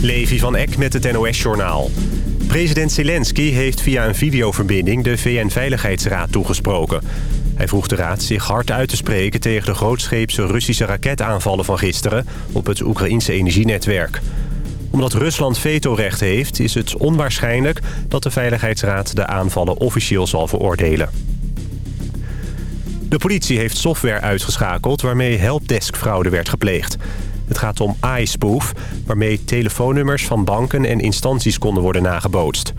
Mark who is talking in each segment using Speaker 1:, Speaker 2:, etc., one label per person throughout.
Speaker 1: Levi van Eck met het NOS-journaal. President Zelensky heeft via een videoverbinding de VN-veiligheidsraad toegesproken. Hij vroeg de raad zich hard uit te spreken tegen de grootscheepse Russische raketaanvallen van gisteren op het Oekraïnse energienetwerk. Omdat Rusland vetorecht heeft, is het onwaarschijnlijk dat de Veiligheidsraad de aanvallen officieel zal veroordelen. De politie heeft software uitgeschakeld waarmee helpdesk-fraude werd gepleegd. Het gaat om iSpoof, waarmee telefoonnummers van banken en instanties konden worden nagebootst.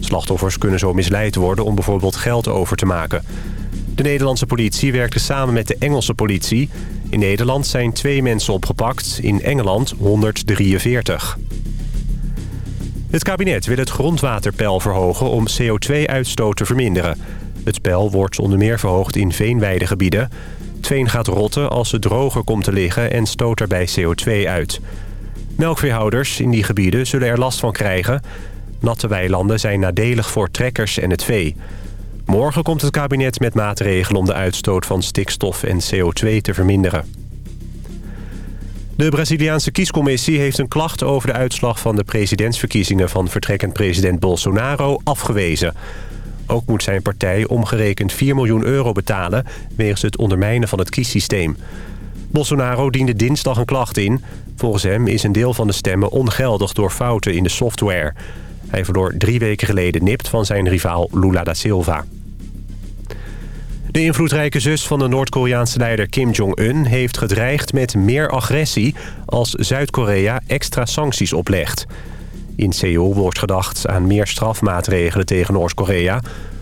Speaker 1: Slachtoffers kunnen zo misleid worden om bijvoorbeeld geld over te maken. De Nederlandse politie werkte samen met de Engelse politie. In Nederland zijn twee mensen opgepakt, in Engeland 143. Het kabinet wil het grondwaterpeil verhogen om CO2-uitstoot te verminderen. Het peil wordt onder meer verhoogd in veenweidegebieden. Het veen gaat rotten als het droger komt te liggen en stoot daarbij CO2 uit. Melkveehouders in die gebieden zullen er last van krijgen. Natte weilanden zijn nadelig voor trekkers en het vee. Morgen komt het kabinet met maatregelen om de uitstoot van stikstof en CO2 te verminderen. De Braziliaanse kiescommissie heeft een klacht over de uitslag van de presidentsverkiezingen van vertrekkend president Bolsonaro afgewezen. Ook moet zijn partij omgerekend 4 miljoen euro betalen... wegens het ondermijnen van het kiessysteem. Bolsonaro diende dinsdag een klacht in. Volgens hem is een deel van de stemmen ongeldig door fouten in de software. Hij verloor drie weken geleden nipt van zijn rivaal Lula da Silva. De invloedrijke zus van de Noord-Koreaanse leider Kim Jong-un... heeft gedreigd met meer agressie als Zuid-Korea extra sancties oplegt. In Seoul wordt gedacht aan meer strafmaatregelen tegen Noord-Korea...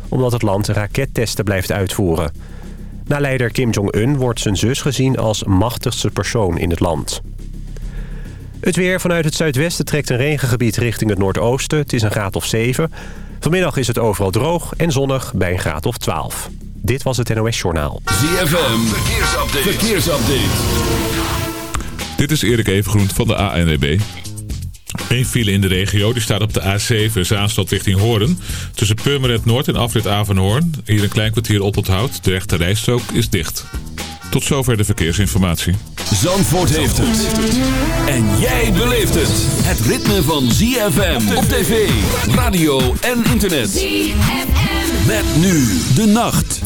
Speaker 1: omdat het land rakettesten blijft uitvoeren. Na leider Kim Jong-un wordt zijn zus gezien als machtigste persoon in het land. Het weer vanuit het zuidwesten trekt een regengebied richting het noordoosten. Het is een graad of 7. Vanmiddag is het overal droog en zonnig bij een graad of 12. Dit was het NOS Journaal.
Speaker 2: ZFM, verkeersupdate. verkeersupdate.
Speaker 3: Dit is Erik Evengroen van de ANWB. Eén file in de regio die staat op de A7 Zaanstad richting Hoorn. Tussen Purmerend Noord en afrit Avanhoorn. Hier een klein kwartier op onthoud. De rechte rijstrook is dicht. Tot zover de verkeersinformatie.
Speaker 2: Zandvoort heeft het. En jij beleeft het. Het ritme van ZFM op tv, radio en internet. ZFM. Met nu de nacht.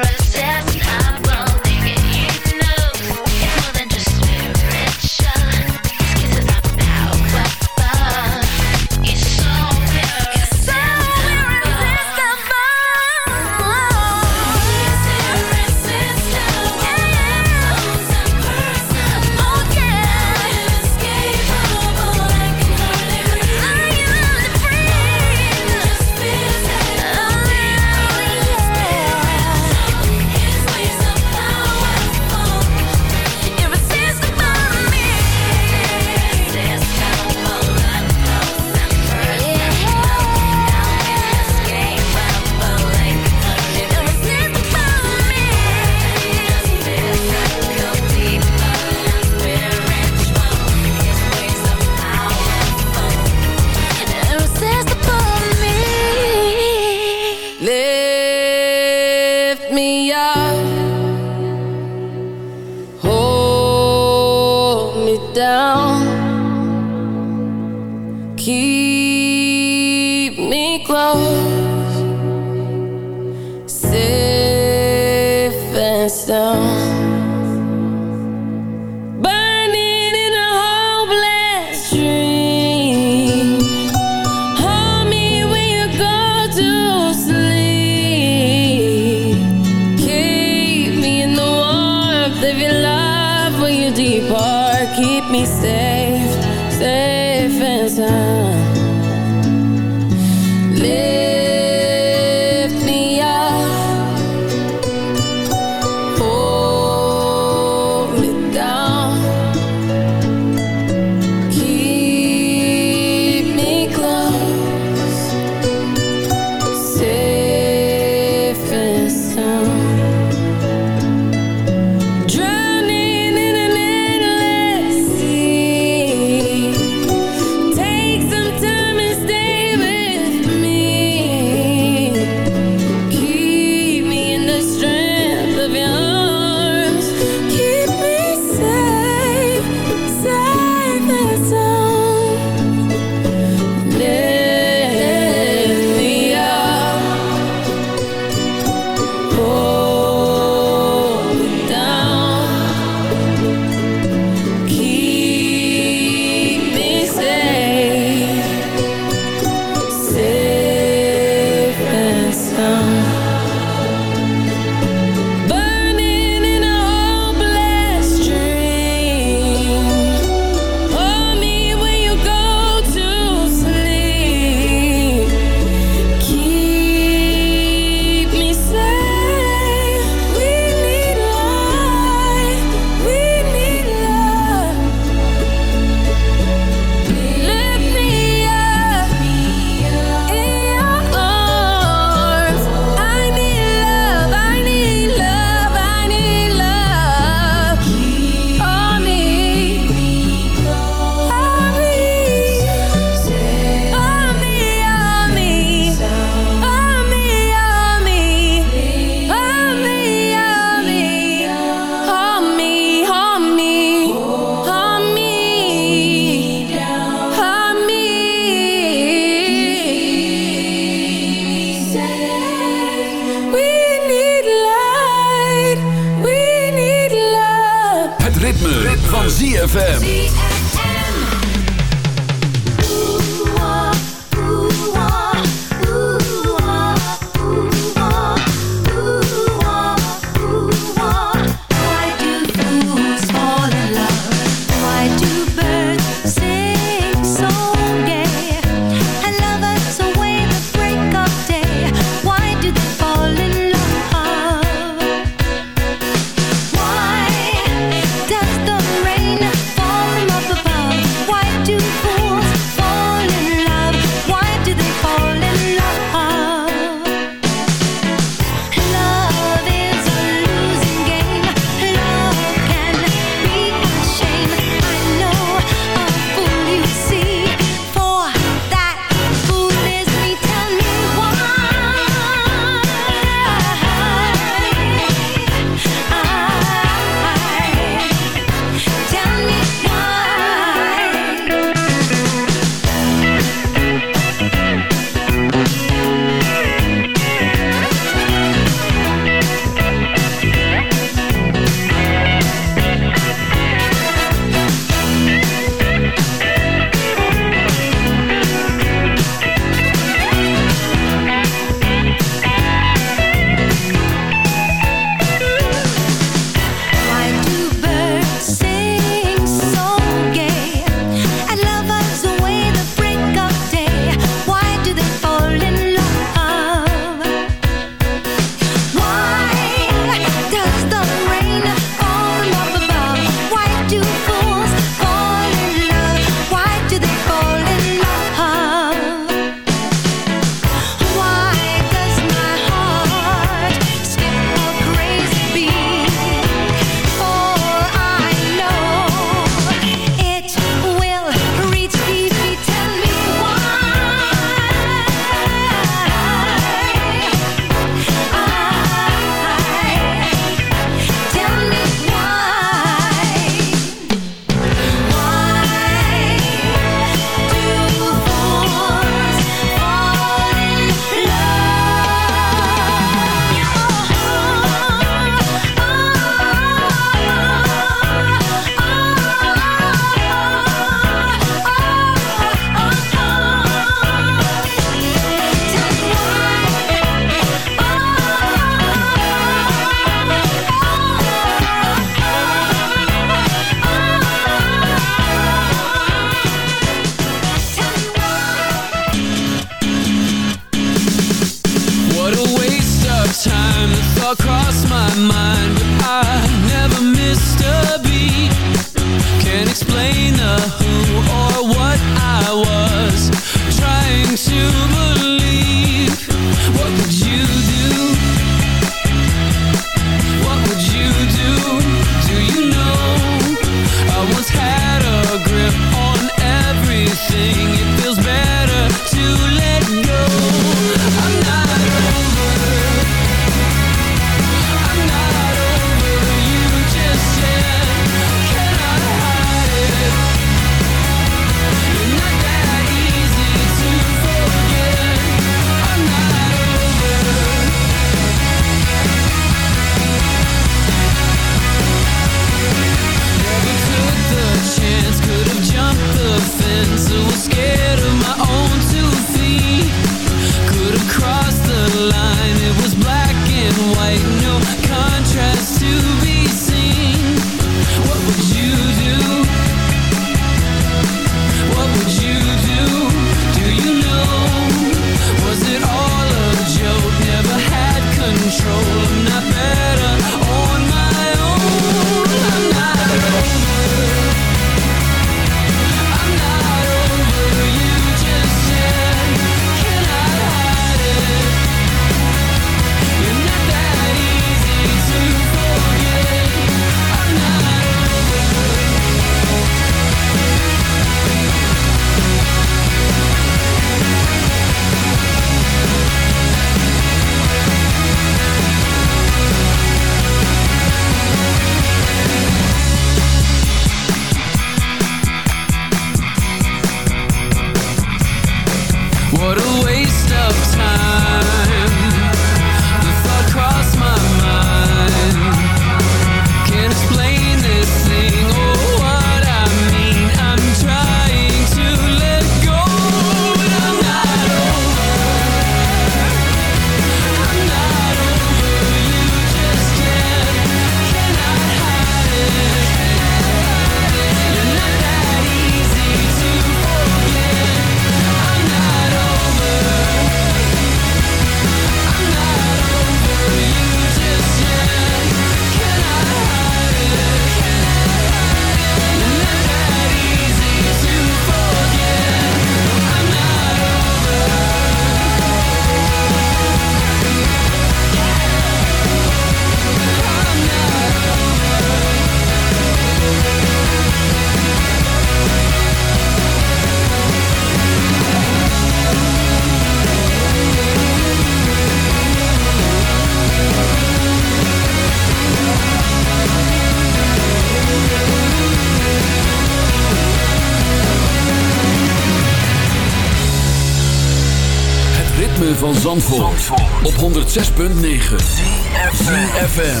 Speaker 2: 106.9 CFFM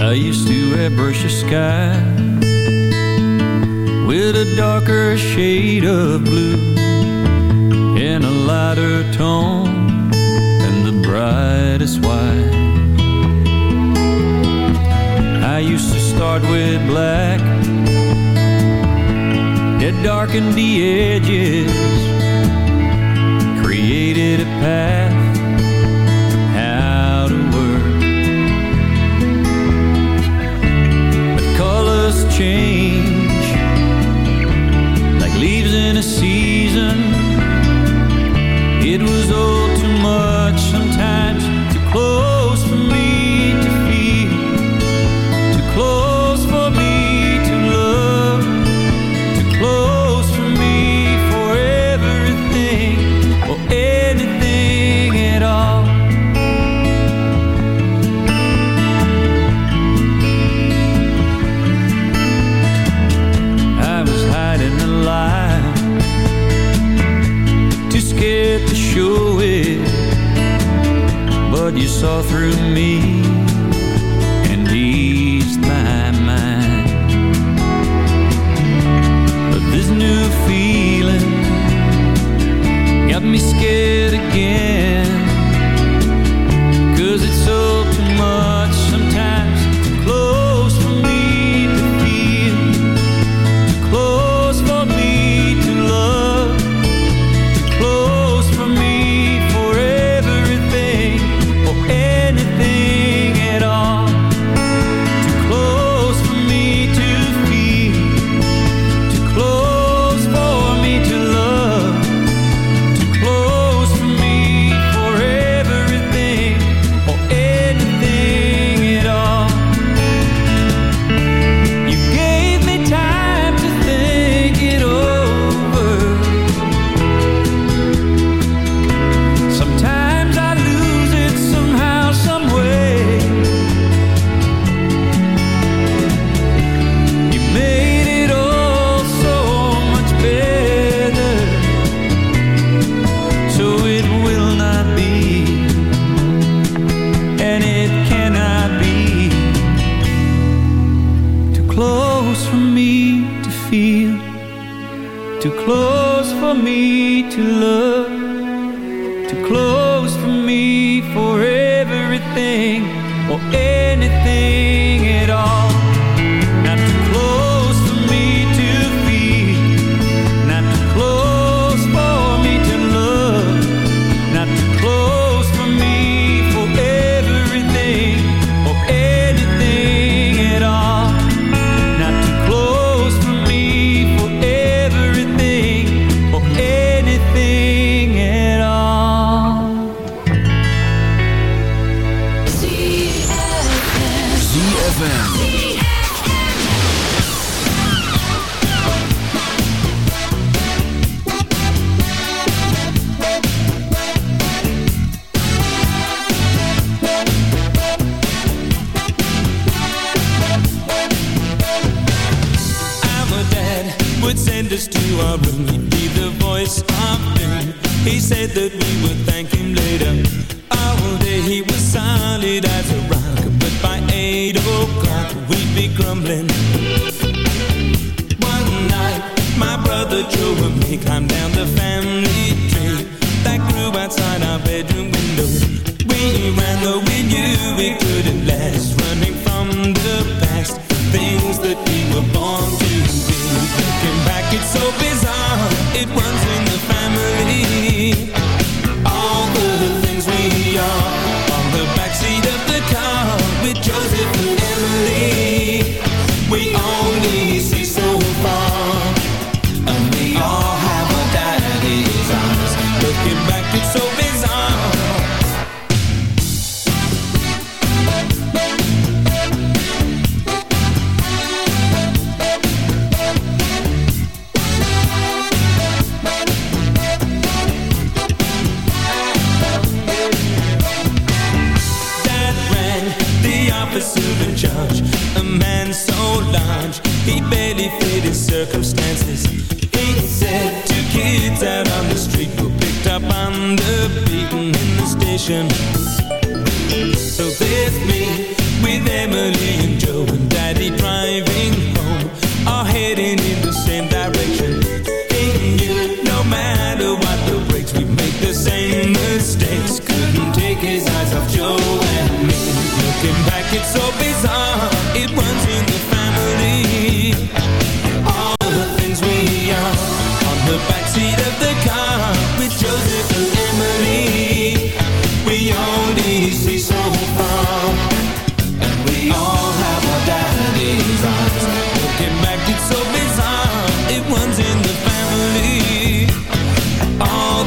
Speaker 4: I used to airbrush the sky With a darker shade of blue In a lighter tone Than the brightest white. I used start with black. It darkened the edges Created a path
Speaker 5: through o'clock we'd be grumbling. One night my brother Joe and me climbed down the family tree That grew outside our bedroom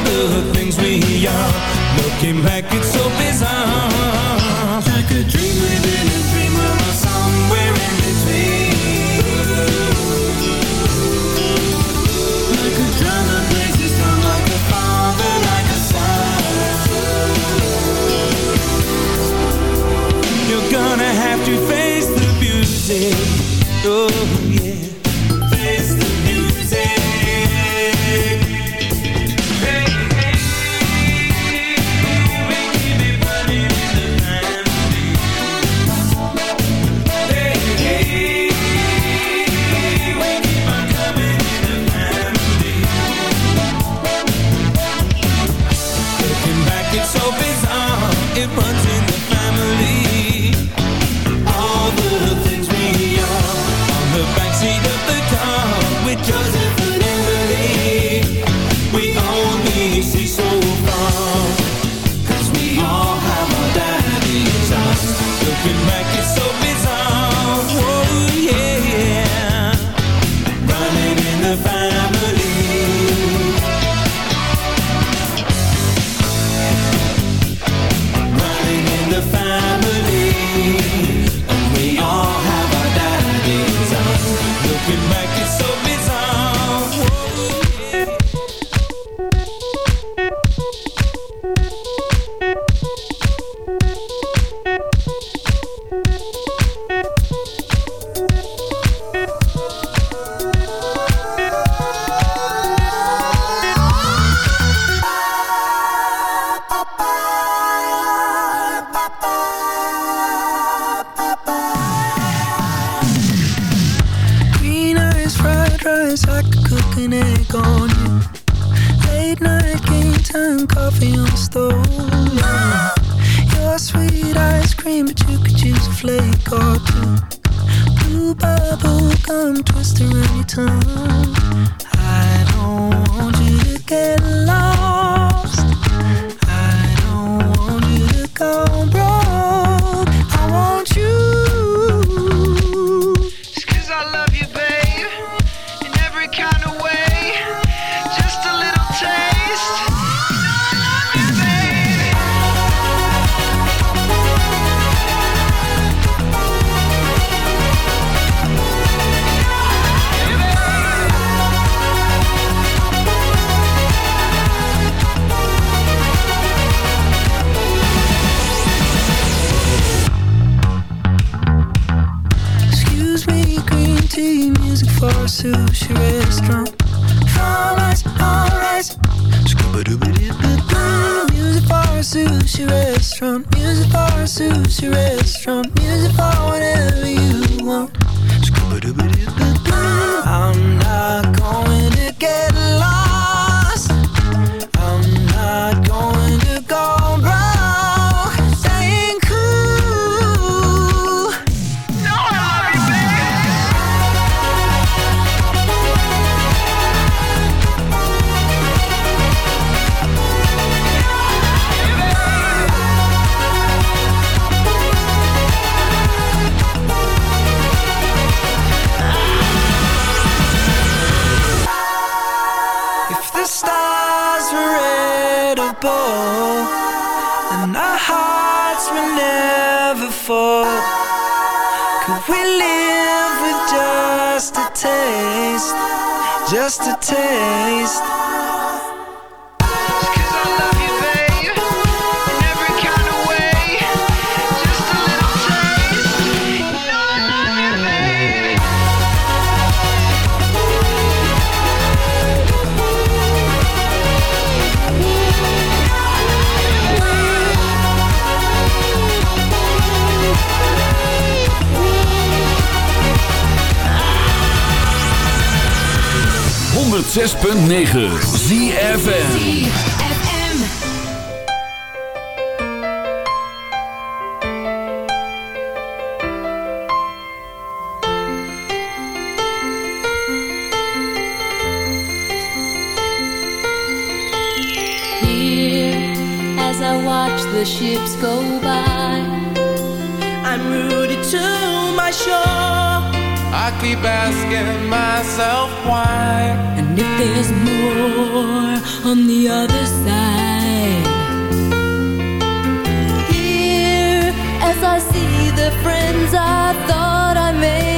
Speaker 5: the things we are. Looking back, it's so bizarre. Like a dream within a dream or somewhere in between. Like a places like a father, like a son. You're gonna have to face the music oh.
Speaker 6: Nights I could cook an egg on you. Late night game time coffee on the stove. Your sweet ice cream, but you could use a flake or two. Blue bubble gum twister tongue. I don't want you to get lost. Edible, then our hearts will never fall. Could we live with just a taste? Just a taste. 106.9 ZFN I
Speaker 7: watch the ships go by I'm rooted to my shore.
Speaker 5: I keep asking myself why.
Speaker 7: There's more on the other side, here, as I see the friends I thought I made,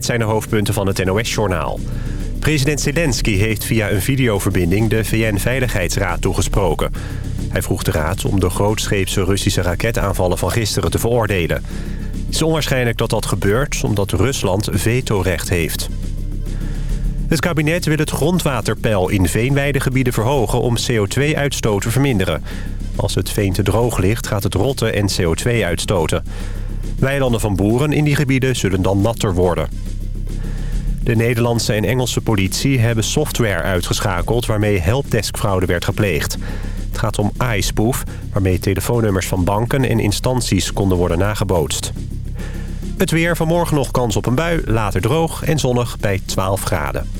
Speaker 1: dit zijn de hoofdpunten van het NOS-journaal. President Zelensky heeft via een videoverbinding de VN-veiligheidsraad toegesproken. Hij vroeg de raad om de grootscheepse Russische raketaanvallen van gisteren te veroordelen. Het is onwaarschijnlijk dat dat gebeurt, omdat Rusland vetorecht heeft. Het kabinet wil het grondwaterpeil in veenweidegebieden verhogen om CO2-uitstoot te verminderen. Als het veen te droog ligt, gaat het rotten en CO2 uitstoten. Weilanden van boeren in die gebieden zullen dan natter worden. De Nederlandse en Engelse politie hebben software uitgeschakeld... waarmee helpdeskfraude werd gepleegd. Het gaat om iSpoof, waarmee telefoonnummers van banken en instanties konden worden nagebootst. Het weer vanmorgen nog kans op een bui, later droog en zonnig bij 12 graden.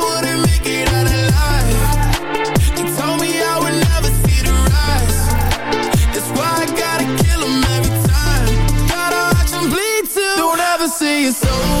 Speaker 8: you so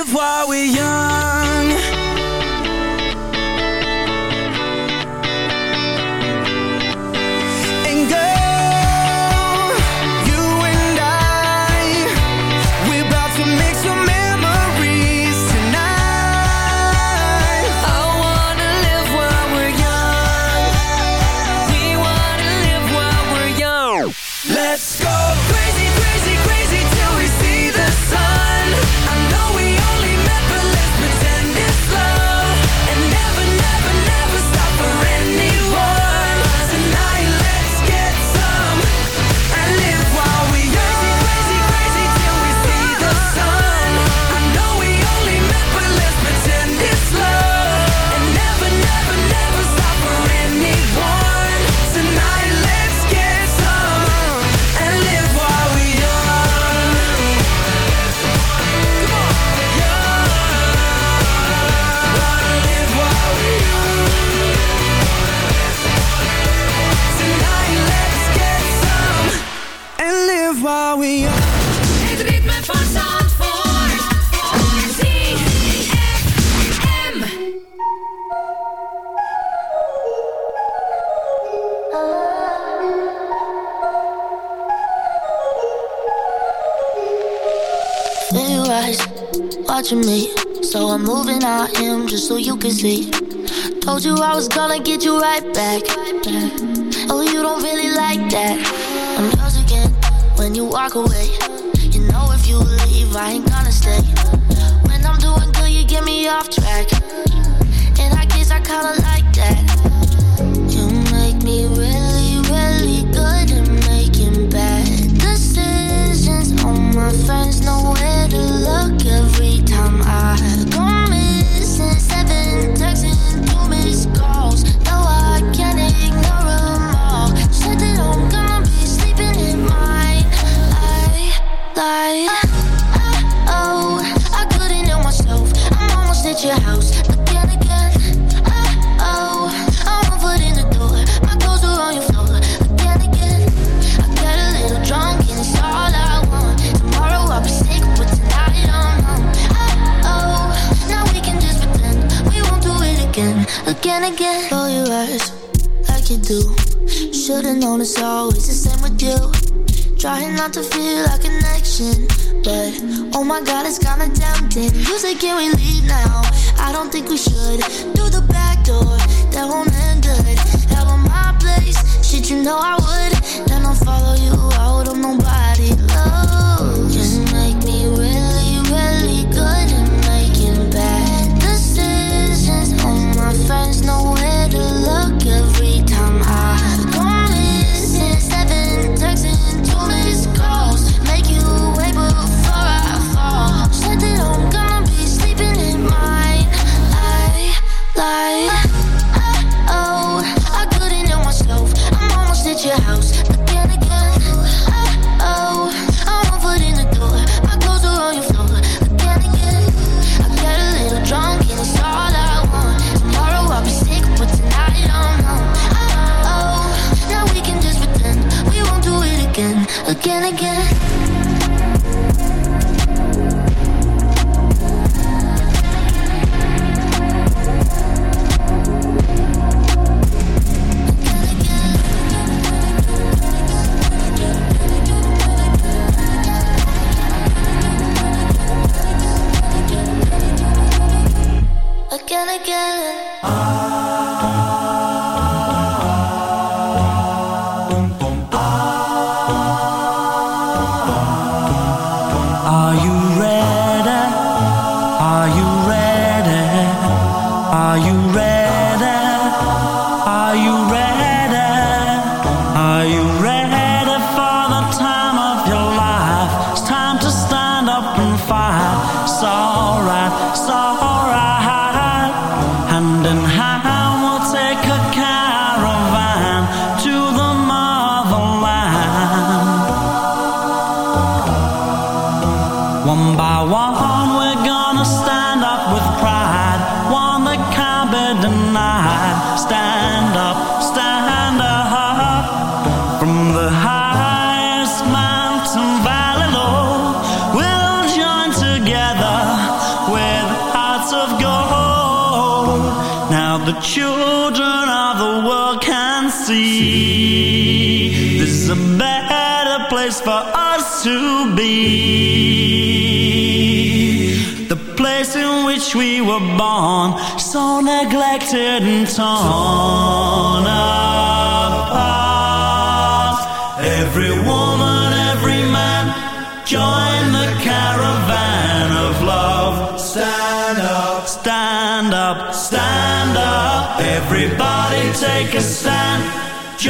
Speaker 6: live while we're young
Speaker 9: watching me. So I'm moving on him just so you can see. Told you I was gonna get you right back. Oh, you don't really like that. I'm yours again when you walk away. You know if you leave, I ain't gonna stay. When I'm doing good, you get me off track. And I guess I kinda like